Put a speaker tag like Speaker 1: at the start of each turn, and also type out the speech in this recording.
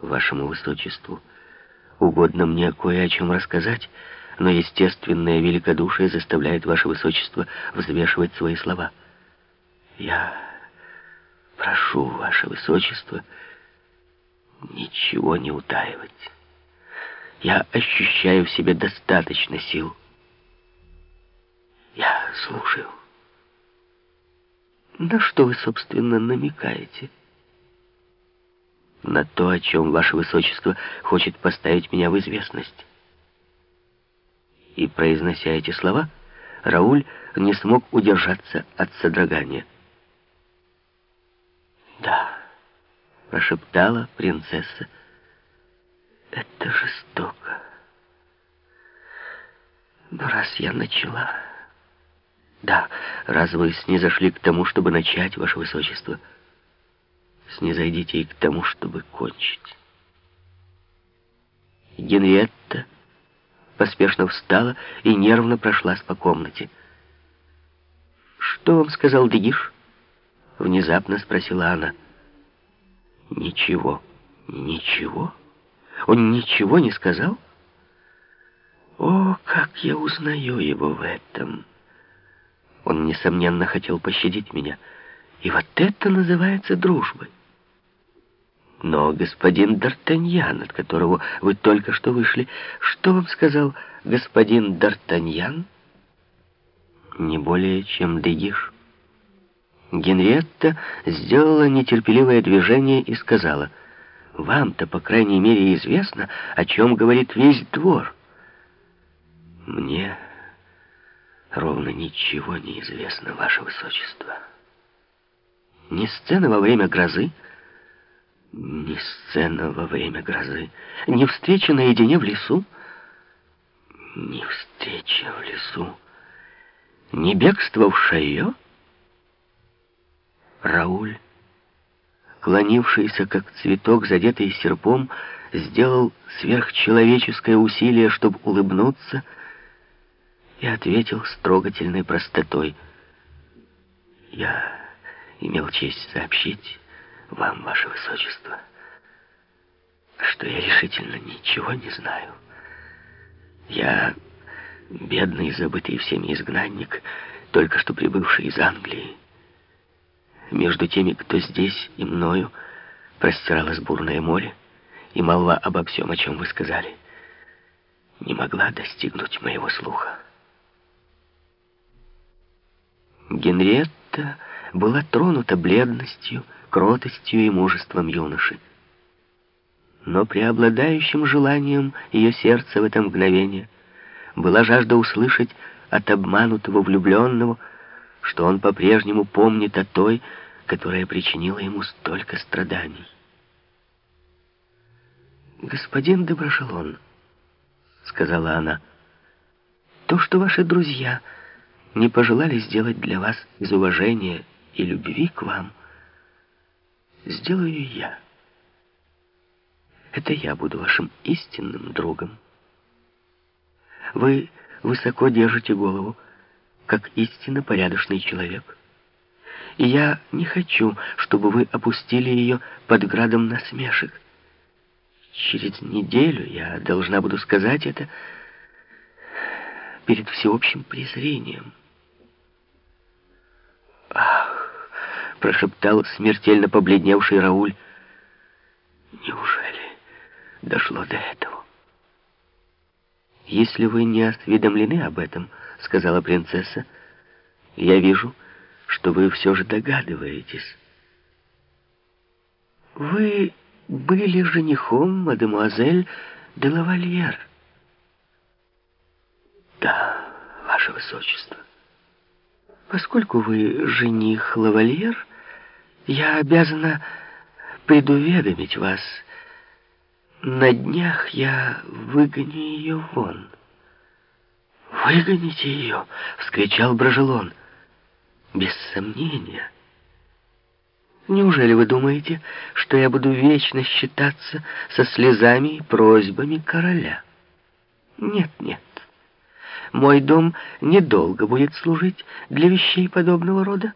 Speaker 1: вашему высочеству. Угодно мне кое о чем рассказать, но естественное великодушие заставляет ваше высочество взвешивать свои слова. Я прошу ваше высочество ничего не утаивать. Я ощущаю в себе достаточно сил. Я слушаю. На что вы, собственно, намекаете? На то, о чем ваше высочество хочет поставить меня в известность. И, произнося эти слова, Рауль не смог удержаться от содрогания. «Да», — прошептала принцесса, — «это жестоко. Но раз я начала...» Да, раз вы снизошли к тому, чтобы начать, ваше высочество, снизойдите и к тому, чтобы кончить. Генриетта поспешно встала и нервно прошлась по комнате. «Что вам сказал Дегиш?» — внезапно спросила она. «Ничего, ничего? Он ничего не сказал?» «О, как я узнаю его в этом!» Он, несомненно, хотел пощадить меня. И вот это называется дружбой. Но господин Д'Артаньян, от которого вы только что вышли, что вам сказал господин Д'Артаньян? Не более, чем Дегиш. Генриетта сделала нетерпеливое движение и сказала, «Вам-то, по крайней мере, известно, о чем говорит весь двор». «Мне ровно ничего не известно, ваше высочество. Ни сцена во время грозы, ни сцена во время грозы, ни встреча наедине в лесу, ни встреча в лесу, ни бегство в шайо. Рауль, клонившийся как цветок, задетый серпом, сделал сверхчеловеческое усилие, чтобы улыбнуться — и ответил с трогательной простотой. «Я имел честь сообщить вам, ваше высочество, что я решительно ничего не знаю. Я бедный, забытый всеми изгнанник, только что прибывший из Англии. Между теми, кто здесь и мною, простиралось бурное море, и молва обо всем, о чем вы сказали, не могла достигнуть моего слуха. Генриетта была тронута бледностью, кротостью и мужеством юноши. Но преобладающим желанием ее сердца в это мгновение была жажда услышать от обманутого влюбленного, что он по-прежнему помнит о той, которая причинила ему столько страданий. «Господин Доброшелон», — сказала она, — «то, что ваши друзья — не пожелали сделать для вас из уважения и любви к вам, сделаю я. Это я буду вашим истинным другом. Вы высоко держите голову, как истинно порядочный человек. И я не хочу, чтобы вы опустили ее под градом насмешек. Через неделю я должна буду сказать это перед всеобщим презрением. Прошептал смертельно побледневший Рауль. «Неужели дошло до этого?» «Если вы не осведомлены об этом, — сказала принцесса, — я вижу, что вы все же догадываетесь. Вы были женихом мадемуазель де лавальер?» «Да, ваше высочество». Поскольку вы жених лавальер, я обязана предуведомить вас. На днях я выгоню ее вон. «Выгоните ее!» — вскричал Брожелон. «Без сомнения». Неужели вы думаете, что я буду вечно считаться со слезами и просьбами короля? Нет, нет. Мой дом недолго будет служить для вещей подобного рода.